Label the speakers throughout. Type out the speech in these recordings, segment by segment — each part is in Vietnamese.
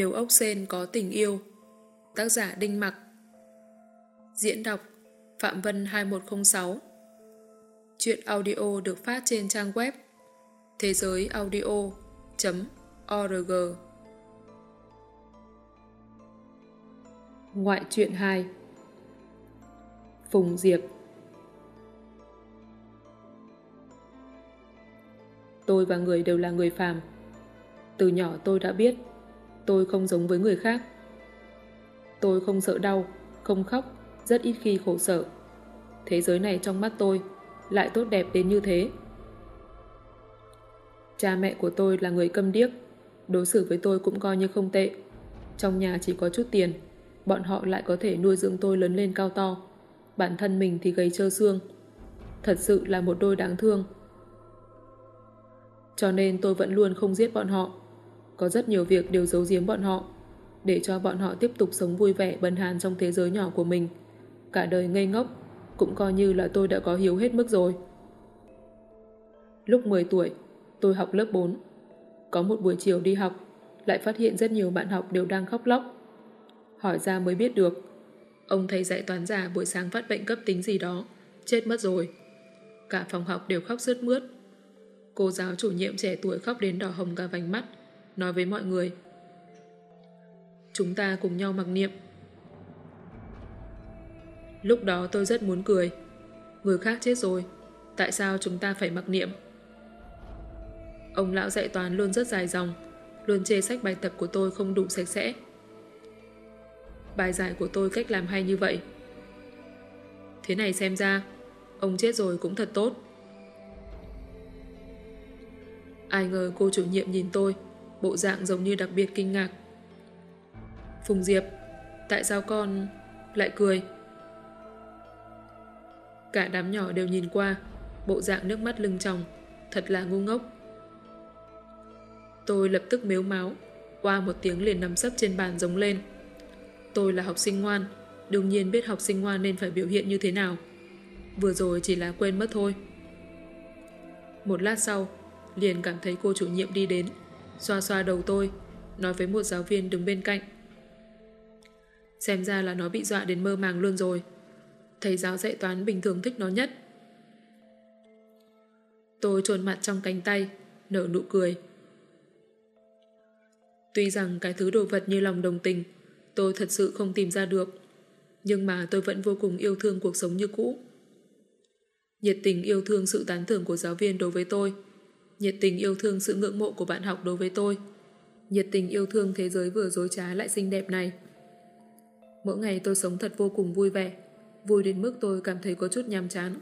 Speaker 1: Nếu ốc sen có tình yêu. Tác giả Đinh Mặc. Diễn đọc Phạm Vân 2106 Chuyện audio được phát trên trang web thế giới audio.org Ngoại truyện 2 Phùng Diệp. Tôi và người đều là người phàm. Từ nhỏ tôi đã biết tôi không giống với người khác. Tôi không sợ đau, không khóc, rất ít khi khổ sở. Thế giới này trong mắt tôi lại tốt đẹp đến như thế. Cha mẹ của tôi là người câm điếc, đối xử với tôi cũng coi như không tệ. Trong nhà chỉ có chút tiền, bọn họ lại có thể nuôi dưỡng tôi lớn lên cao to. Bản thân mình thì gầy trơ xương. Thật sự là một đôi đáng thương. Cho nên tôi vẫn luôn không giết bọn họ. Có rất nhiều việc đều giấu giếm bọn họ, để cho bọn họ tiếp tục sống vui vẻ bần hàn trong thế giới nhỏ của mình. Cả đời ngây ngốc, cũng coi như là tôi đã có hiếu hết mức rồi. Lúc 10 tuổi, tôi học lớp 4. Có một buổi chiều đi học, lại phát hiện rất nhiều bạn học đều đang khóc lóc. Hỏi ra mới biết được, ông thầy dạy toán giả buổi sáng phát bệnh cấp tính gì đó, chết mất rồi. Cả phòng học đều khóc sướt mướt. Cô giáo chủ nhiệm trẻ tuổi khóc đến đỏ hồng cả vành mắt, nói với mọi người. Chúng ta cùng nhau mặc niệm. Lúc đó tôi rất muốn cười. Người khác chết rồi, tại sao chúng ta phải mặc niệm? Ông lão dạy toán luôn rất dài dòng, luôn chê sách bài tập của tôi không đủ sạch sẽ. Bài giải của tôi cách làm hay như vậy. Thế này xem ra, ông chết rồi cũng thật tốt. Ai ngờ cô chủ nhiệm nhìn tôi, bộ dạng giống như đặc biệt kinh ngạc. Phùng Diệp, tại sao con lại cười? Cả đám nhỏ đều nhìn qua, bộ dạng nước mắt lưng tròng, thật là ngu ngốc. Tôi lập tức mếu máu, qua một tiếng liền nằm sấp trên bàn giống lên. Tôi là học sinh ngoan, đương nhiên biết học sinh ngoan nên phải biểu hiện như thế nào. Vừa rồi chỉ là quên mất thôi. Một lát sau, liền cảm thấy cô chủ nhiệm đi đến, xoa xoa đầu tôi, nói với một giáo viên đứng bên cạnh. Xem ra là nó bị dọa đến mơ màng luôn rồi. Thầy giáo dạy toán bình thường thích nó nhất. Tôi trồn mặt trong cánh tay, nở nụ cười. Tuy rằng cái thứ đồ vật như lòng đồng tình, tôi thật sự không tìm ra được. Nhưng mà tôi vẫn vô cùng yêu thương cuộc sống như cũ. Nhiệt tình yêu thương sự tán thưởng của giáo viên đối với tôi, nhiệt tình yêu thương sự ngưỡng mộ của bạn học đối với tôi, nhiệt tình yêu thương thế giới vừa dối trá lại xinh đẹp này. Mỗi ngày tôi sống thật vô cùng vui vẻ, vui đến mức tôi cảm thấy có chút nhàm chán.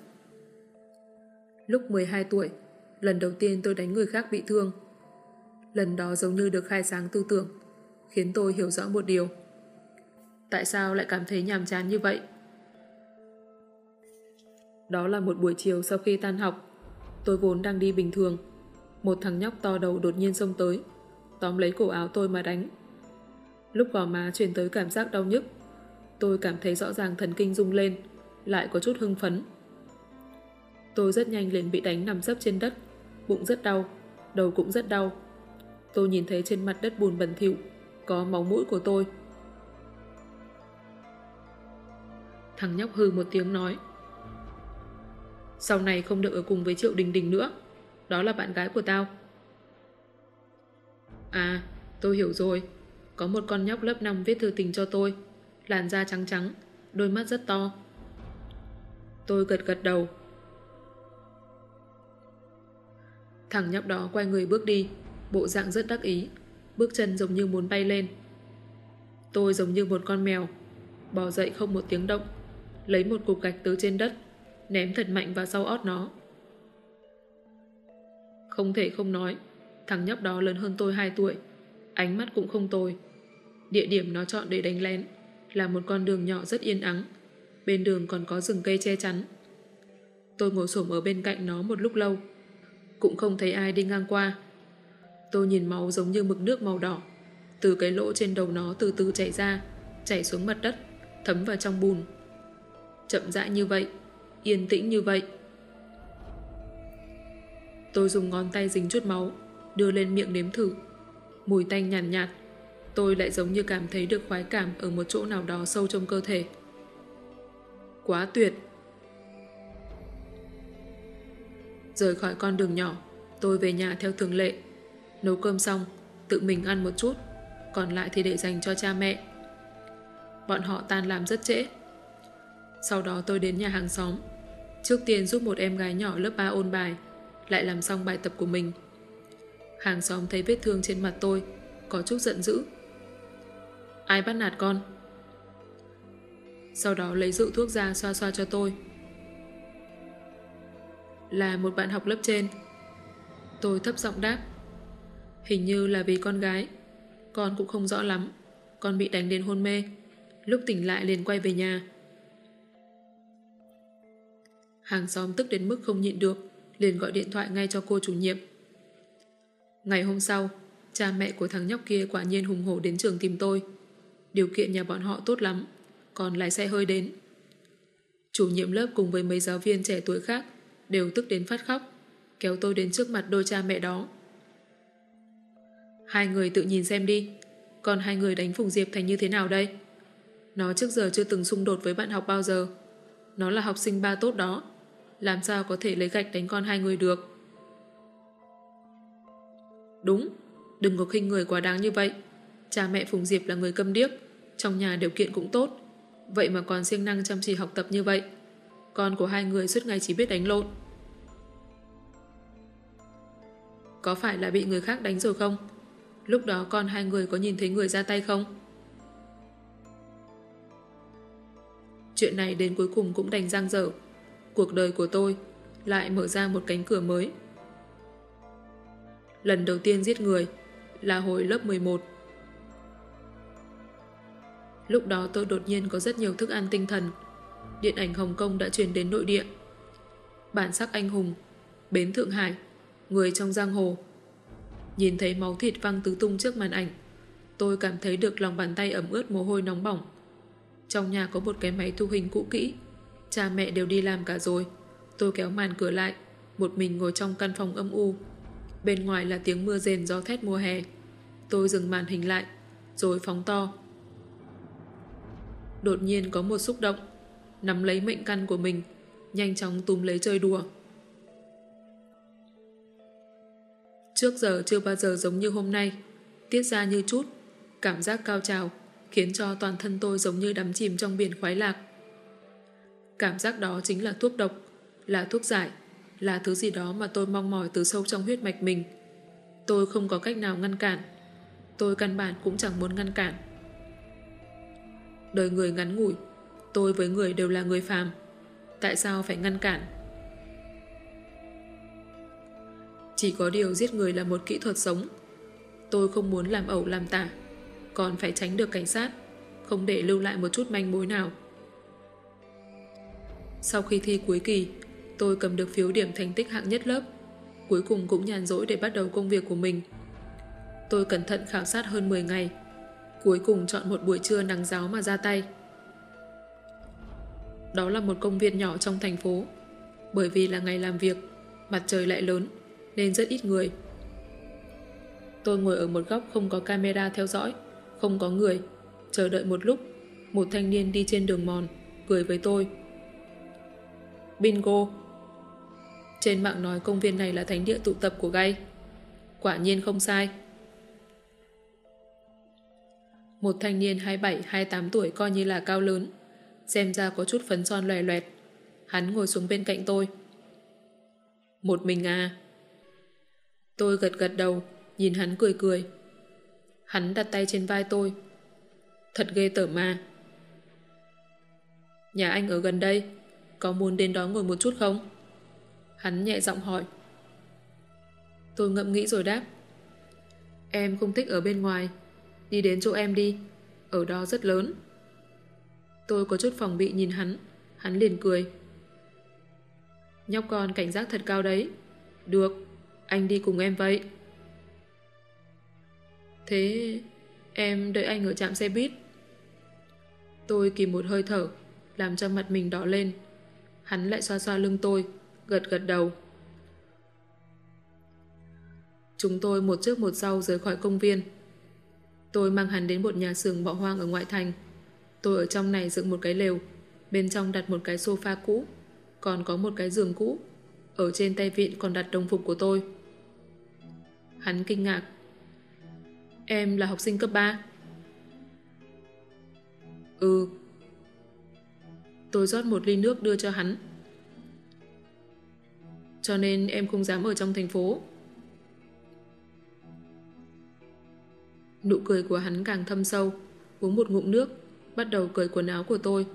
Speaker 1: Lúc 12 tuổi, lần đầu tiên tôi đánh người khác bị thương. Lần đó giống như được khai sáng tư tưởng, khiến tôi hiểu rõ một điều. Tại sao lại cảm thấy nhàm chán như vậy? Đó là một buổi chiều sau khi tan học, tôi vốn đang đi bình thường, một thằng nhóc to đầu đột nhiên xông tới, tóm lấy cổ áo tôi mà đánh. Lúc gò má truyền tới cảm giác đau nhức, tôi cảm thấy rõ ràng thần kinh rung lên, lại có chút hưng phấn. Tôi rất nhanh liền bị đánh nằm sấp trên đất, bụng rất đau, đầu cũng rất đau. Tôi nhìn thấy trên mặt đất bùn bẩn thỉu có máu mũi của tôi. Thằng nhóc hư một tiếng nói. Sau này không được ở cùng với Triệu Đình Đình nữa. Đó là bạn gái của tao. À, tôi hiểu rồi. Có một con nhóc lớp 5 viết thư tình cho tôi. Làn da trắng trắng, đôi mắt rất to. Tôi gật gật đầu. Thằng nhóc đó quay người bước đi, bộ dạng rất đắc ý, bước chân giống như muốn bay lên. Tôi giống như một con mèo, bò dậy không một tiếng động, lấy một cục gạch từ trên đất, ném thật mạnh vào sau ót nó. Không thể không nói, thằng nhóc đó lớn hơn tôi 2 tuổi, ánh mắt cũng không tồi. Địa điểm nó chọn để đánh lén là một con đường nhỏ rất yên ắng, bên đường còn có rừng cây che chắn. Tôi ngồi xổm ở bên cạnh nó một lúc lâu, cũng không thấy ai đi ngang qua. Tôi nhìn máu giống như mực nước màu đỏ, từ cái lỗ trên đầu nó từ từ chảy ra, chảy xuống mặt đất, thấm vào trong bùn. Chậm rãi như vậy, yên tĩnh như vậy. Tôi dùng ngón tay dính chút máu, đưa lên miệng nếm thử. Mùi tanh nhàn nhạt, nhạt, tôi lại giống như cảm thấy được khoái cảm ở một chỗ nào đó sâu trong cơ thể. Quá tuyệt! Rời khỏi con đường nhỏ, tôi về nhà theo thường lệ. Nấu cơm xong, tự mình ăn một chút, còn lại thì để dành cho cha mẹ. Bọn họ tan làm rất trễ. Sau đó tôi đến nhà hàng xóm. Trước tiên giúp một em gái nhỏ lớp 3 ôn bài, lại làm xong bài tập của mình. Hàng xóm thấy vết thương trên mặt tôi, có chút giận dữ. Ai bắt nạt con? Sau đó lấy rượu thuốc ra xoa xoa cho tôi. Là một bạn học lớp trên. Tôi thấp giọng đáp. Hình như là vì con gái. Con cũng không rõ lắm. Con bị đánh đến hôn mê. Lúc tỉnh lại liền quay về nhà. Hàng xóm tức đến mức không nhịn được, liền gọi điện thoại ngay cho cô chủ nhiệm. Ngày hôm sau, cha mẹ của thằng nhóc kia quả nhiên hùng hổ đến trường tìm tôi. Điều kiện nhà bọn họ tốt lắm, còn lái xe hơi đến. Chủ nhiệm lớp cùng với mấy giáo viên trẻ tuổi khác đều tức đến phát khóc, kéo tôi đến trước mặt đôi cha mẹ đó. Hai người tự nhìn xem đi, còn hai người đánh Phùng Diệp thành như thế nào đây? Nó trước giờ chưa từng xung đột với bạn học bao giờ. Nó là học sinh ba tốt đó. Làm sao có thể lấy gạch đánh con hai người được? Đúng, đừng có khinh người quá đáng như vậy. Cha mẹ Phùng Diệp là người câm điếc, trong nhà điều kiện cũng tốt. Vậy mà còn siêng năng chăm chỉ học tập như vậy. Con của hai người suốt ngày chỉ biết đánh lộn. Có phải là bị người khác đánh rồi không? Lúc đó con hai người có nhìn thấy người ra tay không? Chuyện này đến cuối cùng cũng đành răng dở. Cuộc đời của tôi lại mở ra một cánh cửa mới. Lần đầu tiên giết người là hồi lớp 11. Lúc đó tôi đột nhiên có rất nhiều thức ăn tinh thần. Điện ảnh Hồng Kông đã truyền đến nội địa. Bản sắc anh hùng, bến Thượng Hải, người trong giang hồ. Nhìn thấy máu thịt văng tứ tung trước màn ảnh, tôi cảm thấy được lòng bàn tay ẩm ướt mồ hôi nóng bỏng. Trong nhà có một cái máy thu hình cũ kỹ, cha mẹ đều đi làm cả rồi. Tôi kéo màn cửa lại, một mình ngồi trong căn phòng âm u. Bên ngoài là tiếng mưa rền gió thét mùa hè. Tôi dừng màn hình lại, rồi phóng to. Đột nhiên có một xúc động, nắm lấy mệnh căn của mình, nhanh chóng túm lấy chơi đùa. Trước giờ chưa bao giờ giống như hôm nay, tiết ra như chút, cảm giác cao trào, khiến cho toàn thân tôi giống như đắm chìm trong biển khoái lạc. Cảm giác đó chính là thuốc độc, là thuốc giải, là thứ gì đó mà tôi mong mỏi từ sâu trong huyết mạch mình. Tôi không có cách nào ngăn cản. Tôi căn bản cũng chẳng muốn ngăn cản. Đời người ngắn ngủi, tôi với người đều là người phàm. Tại sao phải ngăn cản? Chỉ có điều giết người là một kỹ thuật sống. Tôi không muốn làm ẩu làm tả, còn phải tránh được cảnh sát, không để lưu lại một chút manh mối nào. Sau khi thi cuối kỳ, tôi cầm được phiếu điểm thành tích hạng nhất lớp. Cuối cùng cũng nhàn rỗi để bắt đầu công việc của mình. Tôi cẩn thận khảo sát hơn 10 ngày. Cuối cùng chọn một buổi trưa nắng giáo mà ra tay. Đó là một công viên nhỏ trong thành phố. Bởi vì là ngày làm việc, mặt trời lại lớn, nên rất ít người. Tôi ngồi ở một góc không có camera theo dõi, không có người. Chờ đợi một lúc, một thanh niên đi trên đường mòn, cười với tôi. Bingo! Trên mạng nói công viên này là thánh địa tụ tập của gay. Quả nhiên không sai. Một thanh niên 27-28 tuổi coi như là cao lớn, xem ra có chút phấn son lòe loẹt. Hắn ngồi xuống bên cạnh tôi. Một mình à? Tôi gật gật đầu, nhìn hắn cười cười. Hắn đặt tay trên vai tôi. Thật ghê tởm mà. Nhà anh ở gần đây, có muốn đến đó ngồi một chút không? Hắn nhẹ giọng hỏi. Tôi ngậm nghĩ rồi đáp. Em không thích ở bên ngoài. Đi đến chỗ em đi. Ở đó rất lớn. Tôi có chút phòng bị nhìn hắn. Hắn liền cười. Nhóc con cảnh giác thật cao đấy. Được, anh đi cùng em vậy. Thế em đợi anh ở trạm xe buýt. Tôi kìm một hơi thở, làm cho mặt mình đỏ lên. Hắn lại xoa xoa lưng tôi gật gật đầu. Chúng tôi một trước một sau rời khỏi công viên. Tôi mang hắn đến một nhà xưởng bỏ hoang ở ngoại thành. Tôi ở trong này dựng một cái lều, bên trong đặt một cái sofa cũ, còn có một cái giường cũ. Ở trên tay vịn còn đặt đồng phục của tôi. Hắn kinh ngạc. Em là học sinh cấp 3. Ừ. Tôi rót một ly nước đưa cho hắn. Cho nên em không dám ở trong thành phố. Nụ cười của hắn càng thâm sâu, uống một ngụm nước, bắt đầu cởi quần áo của tôi.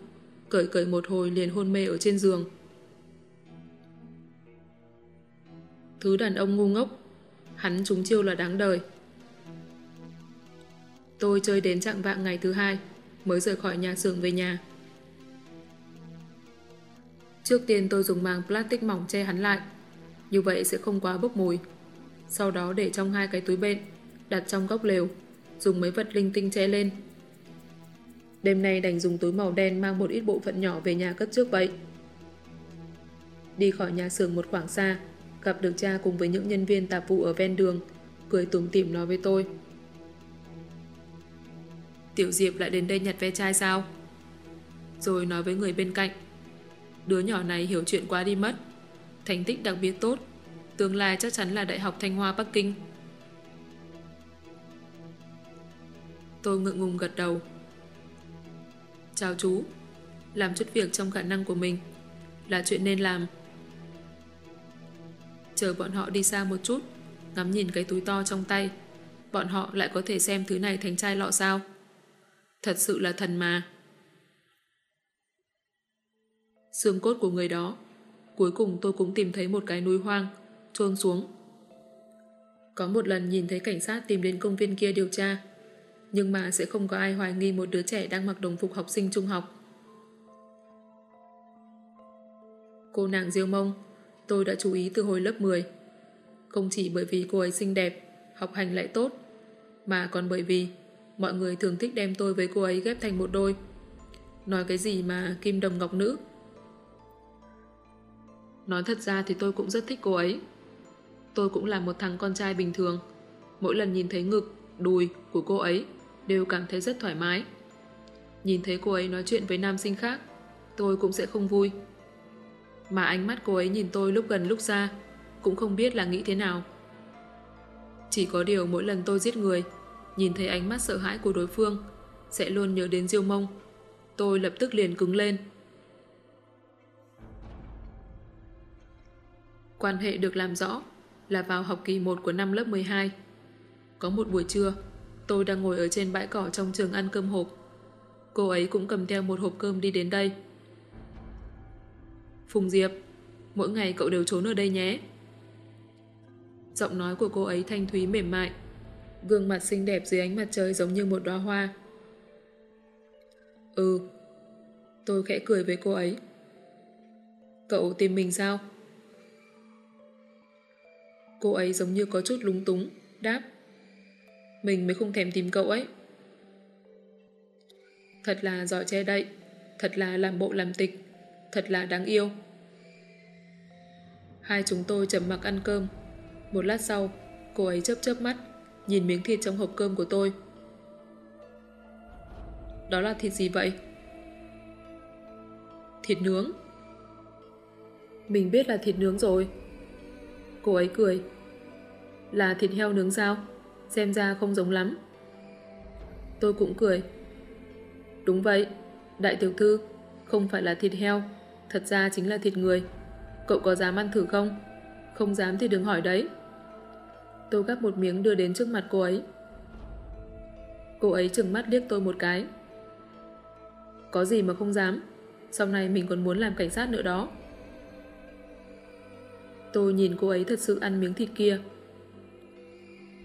Speaker 1: Cởi cởi một hồi liền hôn mê ở trên giường. Thứ đàn ông ngu ngốc, hắn trúng chiêu là đáng đời. Tôi chơi đến trạng vạng ngày thứ hai, mới rời khỏi nhà xưởng về nhà. Trước tiên tôi dùng màng plastic mỏng che hắn lại, như vậy sẽ không quá bốc mùi. Sau đó để trong hai cái túi bên, đặt trong góc lều, dùng mấy vật linh tinh che lên. Đêm nay đành dùng túi màu đen mang một ít bộ phận nhỏ về nhà cất trước vậy. Đi khỏi nhà xưởng một khoảng xa, gặp được cha cùng với những nhân viên tạp vụ ở ven đường, cười tủm tỉm nói với tôi. Tiểu Diệp lại đến đây nhặt ve chai sao? Rồi nói với người bên cạnh. Đứa nhỏ này hiểu chuyện quá đi mất. Thành tích đặc biệt tốt. Tương lai chắc chắn là Đại học Thanh Hoa Bắc Kinh. Tôi ngượng ngùng gật đầu. Chào chú. Làm chút việc trong khả năng của mình. Là chuyện nên làm. Chờ bọn họ đi xa một chút, ngắm nhìn cái túi to trong tay. Bọn họ lại có thể xem thứ này thành chai lọ sao? Thật sự là thần mà. Xương cốt của người đó. Cuối cùng tôi cũng tìm thấy một cái núi hoang, trôn xuống. Có một lần nhìn thấy cảnh sát tìm đến công viên kia điều tra, nhưng mà sẽ không có ai hoài nghi một đứa trẻ đang mặc đồng phục học sinh trung học. Cô nàng Diêu Mông, tôi đã chú ý từ hồi lớp 10. Không chỉ bởi vì cô ấy xinh đẹp, học hành lại tốt, mà còn bởi vì mọi người thường thích đem tôi với cô ấy ghép thành một đôi. Nói cái gì mà kim đồng ngọc nữ. Nói thật ra thì tôi cũng rất thích cô ấy. Tôi cũng là một thằng con trai bình thường. Mỗi lần nhìn thấy ngực, đùi của cô ấy đều cảm thấy rất thoải mái. Nhìn thấy cô ấy nói chuyện với nam sinh khác, tôi cũng sẽ không vui. Mà ánh mắt cô ấy nhìn tôi lúc gần lúc xa, cũng không biết là nghĩ thế nào. Chỉ có điều mỗi lần tôi giết người, nhìn thấy ánh mắt sợ hãi của đối phương, sẽ luôn nhớ đến Diêu Mông. Tôi lập tức liền cứng lên. Quan hệ được làm rõ là vào học kỳ 1 của năm lớp 12. Có một buổi trưa, tôi đang ngồi ở trên bãi cỏ trong trường ăn cơm hộp. Cô ấy cũng cầm theo một hộp cơm đi đến đây. Phùng Diệp, mỗi ngày cậu đều trốn ở đây nhé. Giọng nói của cô ấy thanh thúy mềm mại, gương mặt xinh đẹp dưới ánh mặt trời giống như một đóa hoa. Ừ, tôi khẽ cười với cô ấy. Cậu tìm mình sao? Cô ấy giống như có chút lúng túng, đáp. Mình mới không thèm tìm cậu ấy. Thật là giỏi che đậy, thật là làm bộ làm tịch, thật là đáng yêu. Hai chúng tôi chầm mặc ăn cơm. Một lát sau, cô ấy chớp chớp mắt, nhìn miếng thịt trong hộp cơm của tôi. Đó là thịt gì vậy? Thịt nướng. Mình biết là thịt nướng rồi. Cô ấy cười. Là thịt heo nướng sao? Xem ra không giống lắm. Tôi cũng cười. Đúng vậy, đại tiểu thư, không phải là thịt heo, thật ra chính là thịt người. Cậu có dám ăn thử không? Không dám thì đừng hỏi đấy. Tôi gắp một miếng đưa đến trước mặt cô ấy. Cô ấy trừng mắt liếc tôi một cái. Có gì mà không dám, sau này mình còn muốn làm cảnh sát nữa đó. Tôi nhìn cô ấy thật sự ăn miếng thịt kia.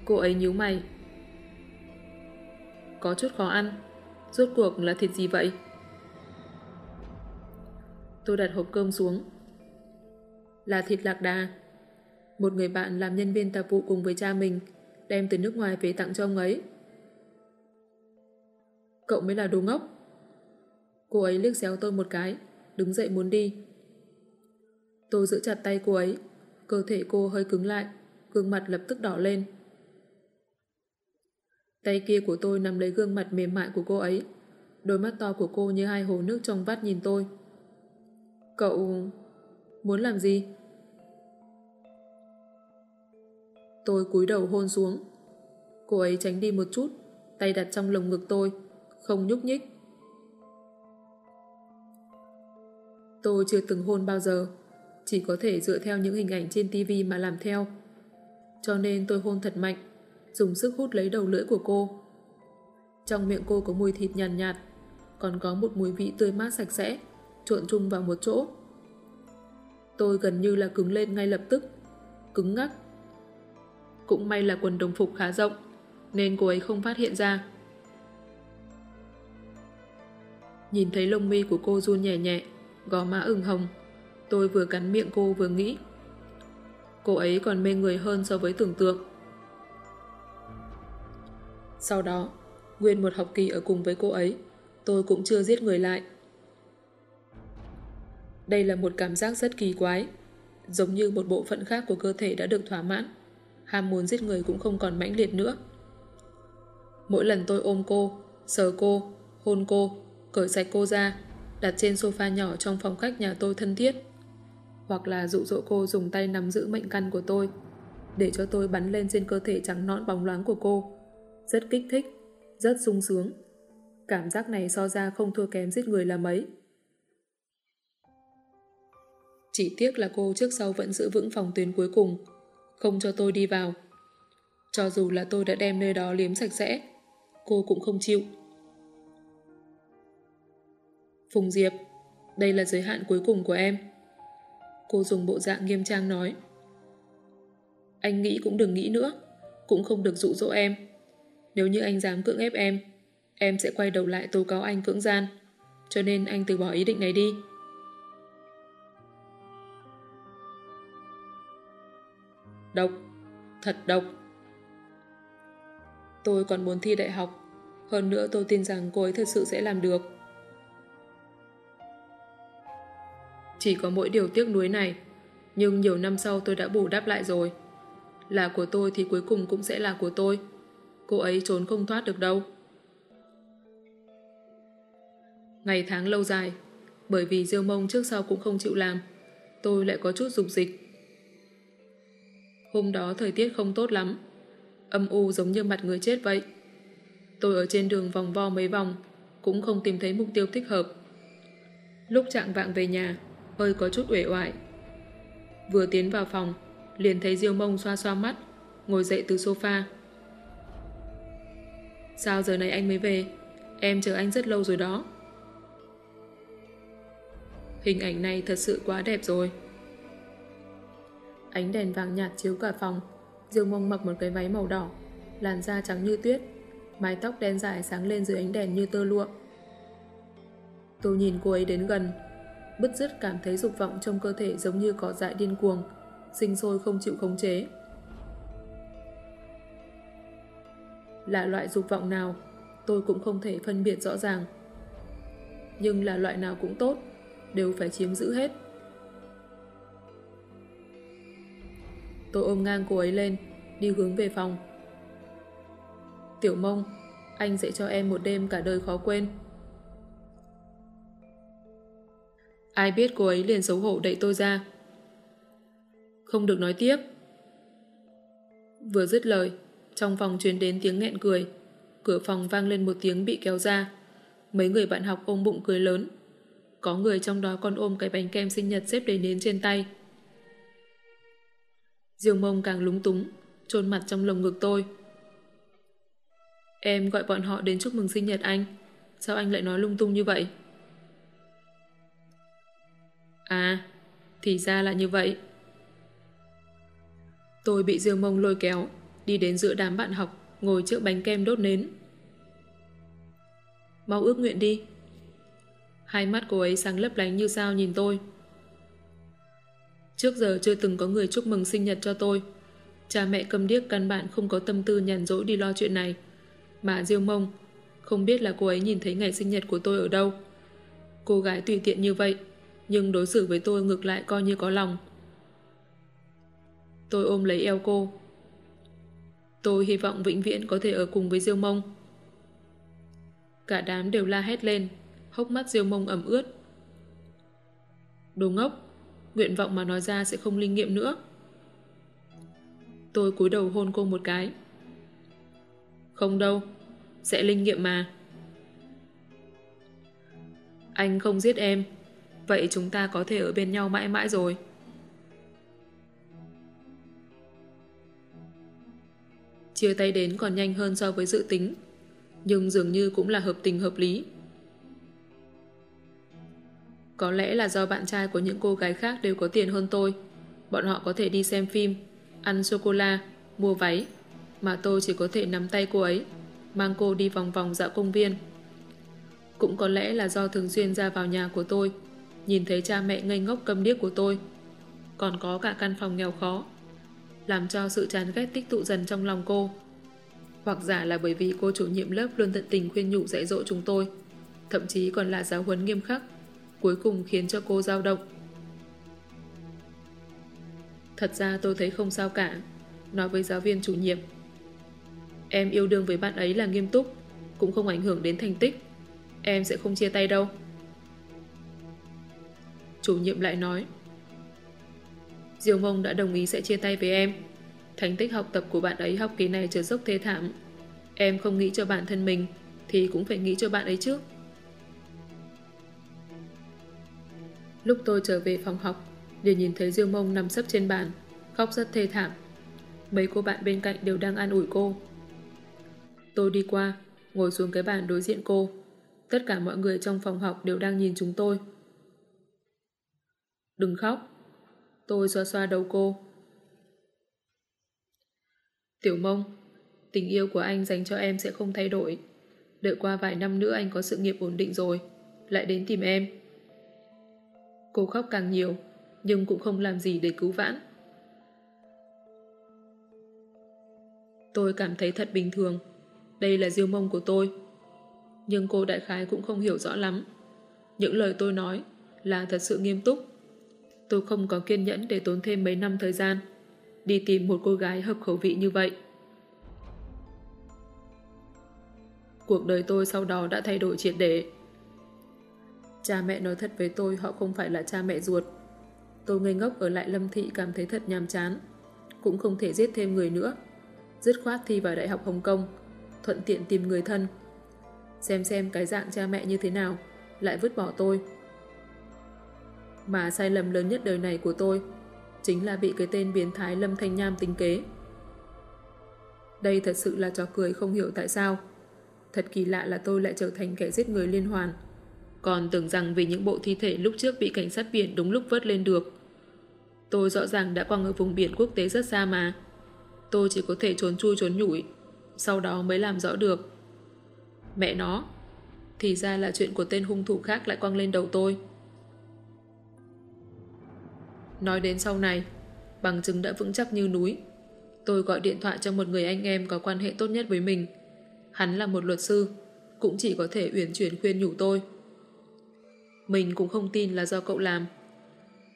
Speaker 1: Cô ấy nhíu mày. Có chút khó ăn. Rốt cuộc là thịt gì vậy? Tôi đặt hộp cơm xuống. Là thịt lạc đà. Một người bạn làm nhân viên tạp vụ cùng với cha mình đem từ nước ngoài về tặng cho ông ấy. Cậu mới là đồ ngốc. Cô ấy liếc xéo tôi một cái, đứng dậy muốn đi. Tôi giữ chặt tay cô ấy, cơ thể cô hơi cứng lại, gương mặt lập tức đỏ lên. Tay kia của tôi nắm lấy gương mặt mềm mại của cô ấy. Đôi mắt to của cô như hai hồ nước trong vắt nhìn tôi. Cậu... muốn làm gì? Tôi cúi đầu hôn xuống. Cô ấy tránh đi một chút, tay đặt trong lồng ngực tôi, không nhúc nhích. Tôi chưa từng hôn bao giờ, chỉ có thể dựa theo những hình ảnh trên tivi mà làm theo. Cho nên tôi hôn thật mạnh, dùng sức hút lấy đầu lưỡi của cô. Trong miệng cô có mùi thịt nhàn nhạt, nhạt, còn có một mùi vị tươi mát sạch sẽ, trộn chung vào một chỗ. Tôi gần như là cứng lên ngay lập tức, cứng ngắc. Cũng may là quần đồng phục khá rộng, nên cô ấy không phát hiện ra. Nhìn thấy lông mi của cô run nhẹ nhẹ, gò má ửng hồng, tôi vừa cắn miệng cô vừa nghĩ. Cô ấy còn mê người hơn so với tưởng tượng. Sau đó, nguyên một học kỳ ở cùng với cô ấy, tôi cũng chưa giết người lại. Đây là một cảm giác rất kỳ quái, giống như một bộ phận khác của cơ thể đã được thỏa mãn. Ham muốn giết người cũng không còn mãnh liệt nữa. Mỗi lần tôi ôm cô, sờ cô, hôn cô, cởi sạch cô ra, đặt trên sofa nhỏ trong phòng khách nhà tôi thân thiết, hoặc là dụ dỗ cô dùng tay nắm giữ mệnh căn của tôi, để cho tôi bắn lên trên cơ thể trắng nõn bóng loáng của cô. Rất kích thích, rất sung sướng. Cảm giác này so ra không thua kém giết người là mấy. Chỉ tiếc là cô trước sau vẫn giữ vững phòng tuyến cuối cùng, không cho tôi đi vào. Cho dù là tôi đã đem nơi đó liếm sạch sẽ, cô cũng không chịu. Phùng Diệp, đây là giới hạn cuối cùng của em. Cô dùng bộ dạng nghiêm trang nói. Anh nghĩ cũng đừng nghĩ nữa, cũng không được dụ dỗ em. Nếu như anh dám cưỡng ép em, em sẽ quay đầu lại tố cáo anh cưỡng gian. Cho nên anh từ bỏ ý định này đi. Độc, thật độc. Tôi còn muốn thi đại học, hơn nữa tôi tin rằng cô ấy thật sự sẽ làm được. Chỉ có mỗi điều tiếc nuối này, nhưng nhiều năm sau tôi đã bù đắp lại rồi. Là của tôi thì cuối cùng cũng sẽ là của tôi. Cô ấy trốn không thoát được đâu. Ngày tháng lâu dài, bởi vì Diêu Mông trước sau cũng không chịu làm, tôi lại có chút dục dịch. Hôm đó thời tiết không tốt lắm, âm u giống như mặt người chết vậy. Tôi ở trên đường vòng vo mấy vòng, cũng không tìm thấy mục tiêu thích hợp. Lúc trạng vạng về nhà, hơi có chút uể oải. Vừa tiến vào phòng, liền thấy Diêu Mông xoa xoa mắt, ngồi dậy từ sofa. Sao giờ này anh mới về? Em chờ anh rất lâu rồi đó. Hình ảnh này thật sự quá đẹp rồi. Ánh đèn vàng nhạt chiếu cả phòng. Diêu Mông mặc một cái váy màu đỏ, làn da trắng như tuyết, mái tóc đen dài sáng lên dưới ánh đèn như tơ lụa. Tôi nhìn cô ấy đến gần, bứt rứt cảm thấy dục vọng trong cơ thể giống như cỏ dại điên cuồng, sinh sôi không chịu khống chế. Là loại dục vọng nào, tôi cũng không thể phân biệt rõ ràng. Nhưng là loại nào cũng tốt, đều phải chiếm giữ hết. Tôi ôm ngang cô ấy lên, đi hướng về phòng. Tiểu mông, anh sẽ cho em một đêm cả đời khó quên. Ai biết cô ấy liền xấu hổ đẩy tôi ra. Không được nói tiếp. Vừa dứt lời, trong phòng truyền đến tiếng nghẹn cười. Cửa phòng vang lên một tiếng bị kéo ra. Mấy người bạn học ôm bụng cười lớn. Có người trong đó còn ôm cái bánh kem sinh nhật xếp đầy nến trên tay. Diêu mông càng lúng túng, trôn mặt trong lồng ngực tôi. Em gọi bọn họ đến chúc mừng sinh nhật anh. Sao anh lại nói lung tung như vậy? À, thì ra là như vậy. Tôi bị Dương Mông lôi kéo, đi đến giữa đám bạn học, ngồi trước bánh kem đốt nến. Mau ước nguyện đi. Hai mắt cô ấy sáng lấp lánh như sao nhìn tôi. Trước giờ chưa từng có người chúc mừng sinh nhật cho tôi. Cha mẹ cầm điếc căn bản không có tâm tư nhàn rỗi đi lo chuyện này. Mà Diêu Mông, không biết là cô ấy nhìn thấy ngày sinh nhật của tôi ở đâu. Cô gái tùy tiện như vậy, nhưng đối xử với tôi ngược lại coi như có lòng. Tôi ôm lấy eo cô. Tôi hy vọng vĩnh viễn có thể ở cùng với Diêu Mông. Cả đám đều la hét lên, hốc mắt Diêu Mông ẩm ướt. Đồ ngốc, nguyện vọng mà nói ra sẽ không linh nghiệm nữa. Tôi cúi đầu hôn cô một cái. Không đâu, sẽ linh nghiệm mà. Anh không giết em, vậy chúng ta có thể ở bên nhau mãi mãi rồi. Chia tay đến còn nhanh hơn so với dự tính, nhưng dường như cũng là hợp tình hợp lý. Có lẽ là do bạn trai của những cô gái khác đều có tiền hơn tôi. Bọn họ có thể đi xem phim, ăn sô-cô-la, mua váy, mà tôi chỉ có thể nắm tay cô ấy, mang cô đi vòng vòng dạo công viên. Cũng có lẽ là do thường xuyên ra vào nhà của tôi, nhìn thấy cha mẹ ngây ngốc câm điếc của tôi. Còn có cả căn phòng nghèo khó, làm cho sự chán ghét tích tụ dần trong lòng cô. Hoặc giả là bởi vì cô chủ nhiệm lớp luôn tận tình khuyên nhủ dạy dỗ chúng tôi, thậm chí còn là giáo huấn nghiêm khắc, cuối cùng khiến cho cô dao động. Thật ra tôi thấy không sao cả, nói với giáo viên chủ nhiệm. Em yêu đương với bạn ấy là nghiêm túc, cũng không ảnh hưởng đến thành tích. Em sẽ không chia tay đâu. Chủ nhiệm lại nói Diều Mông đã đồng ý sẽ chia tay với em. Thành tích học tập của bạn ấy học kỳ này trở dốc thê thảm. Em không nghĩ cho bản thân mình thì cũng phải nghĩ cho bạn ấy trước. Lúc tôi trở về phòng học liền nhìn thấy Diêu Mông nằm sấp trên bàn khóc rất thê thảm. Mấy cô bạn bên cạnh đều đang an ủi cô. Tôi đi qua, ngồi xuống cái bàn đối diện cô. Tất cả mọi người trong phòng học đều đang nhìn chúng tôi. Đừng khóc. Tôi xoa xoa đầu cô. Tiểu mông, tình yêu của anh dành cho em sẽ không thay đổi. Đợi qua vài năm nữa anh có sự nghiệp ổn định rồi, lại đến tìm em. Cô khóc càng nhiều, nhưng cũng không làm gì để cứu vãn. Tôi cảm thấy thật bình thường. Đây là diêu mông của tôi. Nhưng cô đại khái cũng không hiểu rõ lắm. Những lời tôi nói là thật sự nghiêm túc. Tôi không có kiên nhẫn để tốn thêm mấy năm thời gian đi tìm một cô gái hợp khẩu vị như vậy. Cuộc đời tôi sau đó đã thay đổi triệt để. Cha mẹ nói thật với tôi họ không phải là cha mẹ ruột. Tôi ngây ngốc ở lại Lâm Thị cảm thấy thật nhàm chán. Cũng không thể giết thêm người nữa dứt khoát thi vào Đại học Hồng Kông, thuận tiện tìm người thân. Xem xem cái dạng cha mẹ như thế nào, lại vứt bỏ tôi. Mà sai lầm lớn nhất đời này của tôi chính là bị cái tên biến thái Lâm Thanh Nham tính kế. Đây thật sự là trò cười không hiểu tại sao. Thật kỳ lạ là tôi lại trở thành kẻ giết người liên hoàn. Còn tưởng rằng vì những bộ thi thể lúc trước bị cảnh sát biển đúng lúc vớt lên được. Tôi rõ ràng đã quăng ở vùng biển quốc tế rất xa mà tôi chỉ có thể trốn chui trốn nhủi, sau đó mới làm rõ được. Mẹ nó, thì ra là chuyện của tên hung thủ khác lại quăng lên đầu tôi. Nói đến sau này, bằng chứng đã vững chắc như núi. Tôi gọi điện thoại cho một người anh em có quan hệ tốt nhất với mình. Hắn là một luật sư, cũng chỉ có thể uyển chuyển khuyên nhủ tôi. Mình cũng không tin là do cậu làm.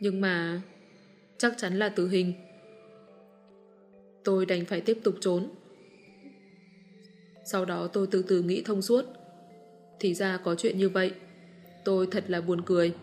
Speaker 1: Nhưng mà chắc chắn là tử hình. Tôi đành phải tiếp tục trốn. Sau đó tôi từ từ nghĩ thông suốt. Thì ra có chuyện như vậy. Tôi thật là buồn cười.